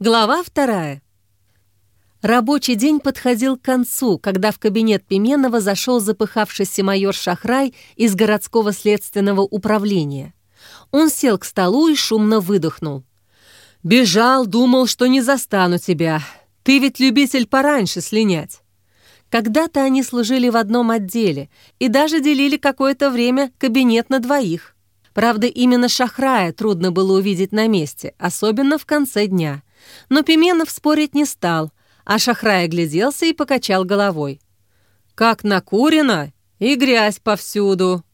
Глава вторая. Рабочий день подходил к концу, когда в кабинет Пименова зашел запыхавшийся майор Шахрай из городского следственного управления. Он сел к столу и шумно выдохнул. «Бежал, думал, что не застану тебя. Ты ведь любитель пораньше слинять». Когда-то они служили в одном отделе и даже делили какое-то время кабинет на двоих. Правда, именно Шахрая трудно было увидеть на месте, особенно в конце дня. Но Пименов спорить не стал, а Шахрай огляделся и покачал головой. «Как накурено! И грязь повсюду!»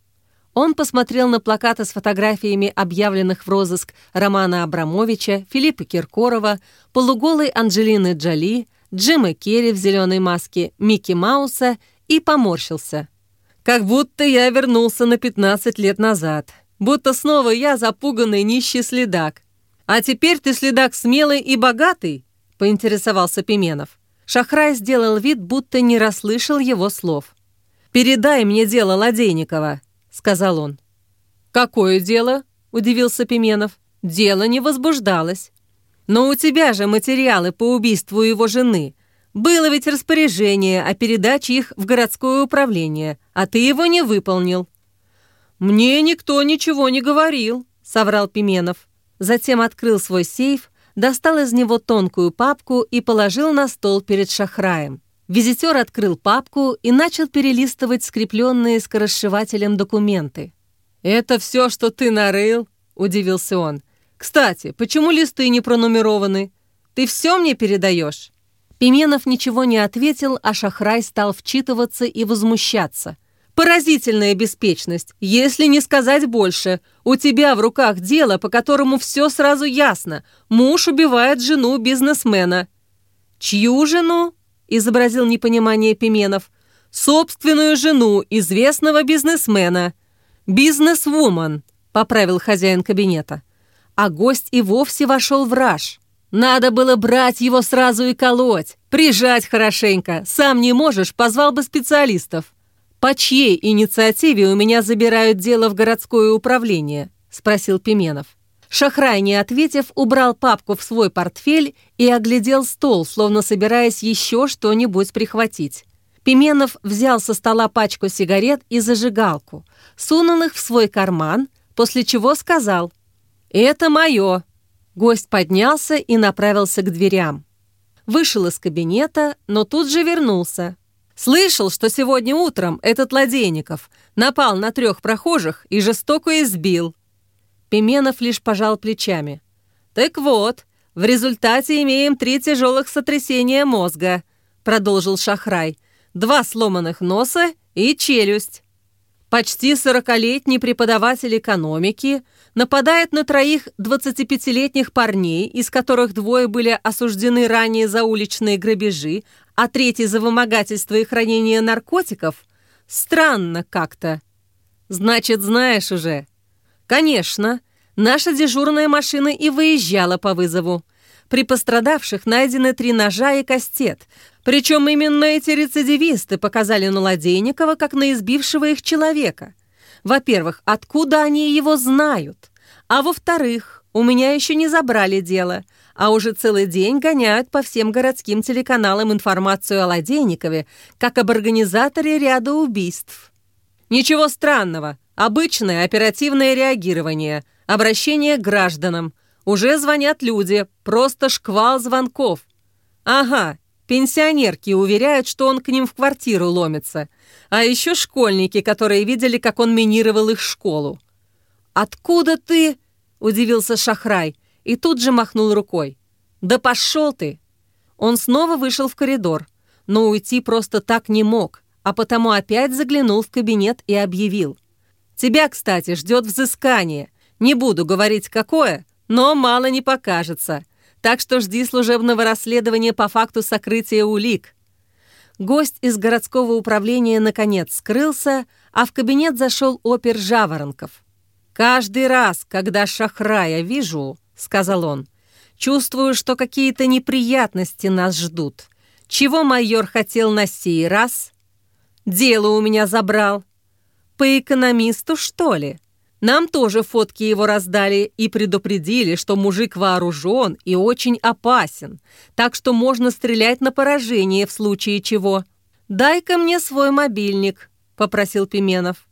Он посмотрел на плакаты с фотографиями объявленных в розыск Романа Абрамовича, Филиппа Киркорова, полуголой Анджелины Джоли, Джима Керри в зеленой маске, Микки Мауса и поморщился. «Как будто я вернулся на 15 лет назад. Будто снова я запуганный нищий следак. А теперь ты следак смелый и богатый?» — поинтересовался Пименов. Шахрай сделал вид, будто не расслышал его слов. «Передай мне дело Ладейникова», сказал он. «Какое дело?» – удивился Пименов. «Дело не возбуждалось. Но у тебя же материалы по убийству его жены. Было ведь распоряжение о передаче их в городское управление, а ты его не выполнил». «Мне никто ничего не говорил», – соврал Пименов. Затем открыл свой сейф, достал из него тонкую папку и положил на стол перед Шахраем. Визитер открыл папку и начал перелистывать скрепленные скоросшивателем документы. «Это все, что ты нарыл?» – удивился он. «Кстати, почему листы не пронумерованы? Ты все мне передаешь?» Пименов ничего не ответил, а Шахрай стал вчитываться и возмущаться. «Поразительная беспечность, если не сказать больше. У тебя в руках дело, по которому все сразу ясно. Муж убивает жену бизнесмена». «Чью жену?» — изобразил непонимание Пименов. «Собственную жену известного бизнесмена. Бизнес-вумен», — поправил хозяин кабинета. А гость и вовсе вошел в раж. Надо было брать его сразу и колоть, прижать хорошенько. Сам не можешь, позвал бы специалистов. «По чьей инициативе у меня забирают дело в городское управление?» — спросил Пименов. Шахрай, не ответив, убрал папку в свой портфель и оглядел стол, словно собираясь еще что-нибудь прихватить. Пименов взял со стола пачку сигарет и зажигалку, сунул их в свой карман, после чего сказал «Это мое». Гость поднялся и направился к дверям. Вышел из кабинета, но тут же вернулся. «Слышал, что сегодня утром этот Ладейников напал на трех прохожих и жестоко избил. Пименов лишь пожал плечами. «Так вот, в результате имеем три тяжелых сотрясения мозга», продолжил Шахрай. «Два сломанных носа и челюсть. Почти сорокалетний преподаватель экономики нападает на троих 25-летних парней, из которых двое были осуждены ранее за уличные грабежи, а третий за вымогательство и хранение наркотиков. Странно как-то. Значит, знаешь уже, Конечно, наша дежурная машина и выезжала по вызову. При пострадавших найдены три ножа и кастет. Причем именно эти рецидивисты показали на Ладейникова как на избившего их человека. Во-первых, откуда они его знают? А во-вторых, у меня еще не забрали дело, а уже целый день гоняют по всем городским телеканалам информацию о Ладейникове как об организаторе ряда убийств. Ничего странного, Обычное оперативное реагирование, обращение к гражданам. Уже звонят люди, просто шквал звонков. Ага, пенсионерки уверяют, что он к ним в квартиру ломится. А еще школьники, которые видели, как он минировал их школу. «Откуда ты?» – удивился Шахрай и тут же махнул рукой. «Да пошел ты!» Он снова вышел в коридор, но уйти просто так не мог, а потому опять заглянул в кабинет и объявил – Тебя, кстати, ждет взыскание. Не буду говорить, какое, но мало не покажется. Так что жди служебного расследования по факту сокрытия улик». Гость из городского управления наконец скрылся, а в кабинет зашел опер Жаворонков. «Каждый раз, когда Шахрая вижу, — сказал он, — чувствую, что какие-то неприятности нас ждут. Чего майор хотел на сей раз? Дело у меня забрал. По экономисту, что ли? Нам тоже фотки его раздали и предупредили, что мужик вооружен и очень опасен, так что можно стрелять на поражение в случае чего. «Дай-ка мне свой мобильник», — попросил Пименов.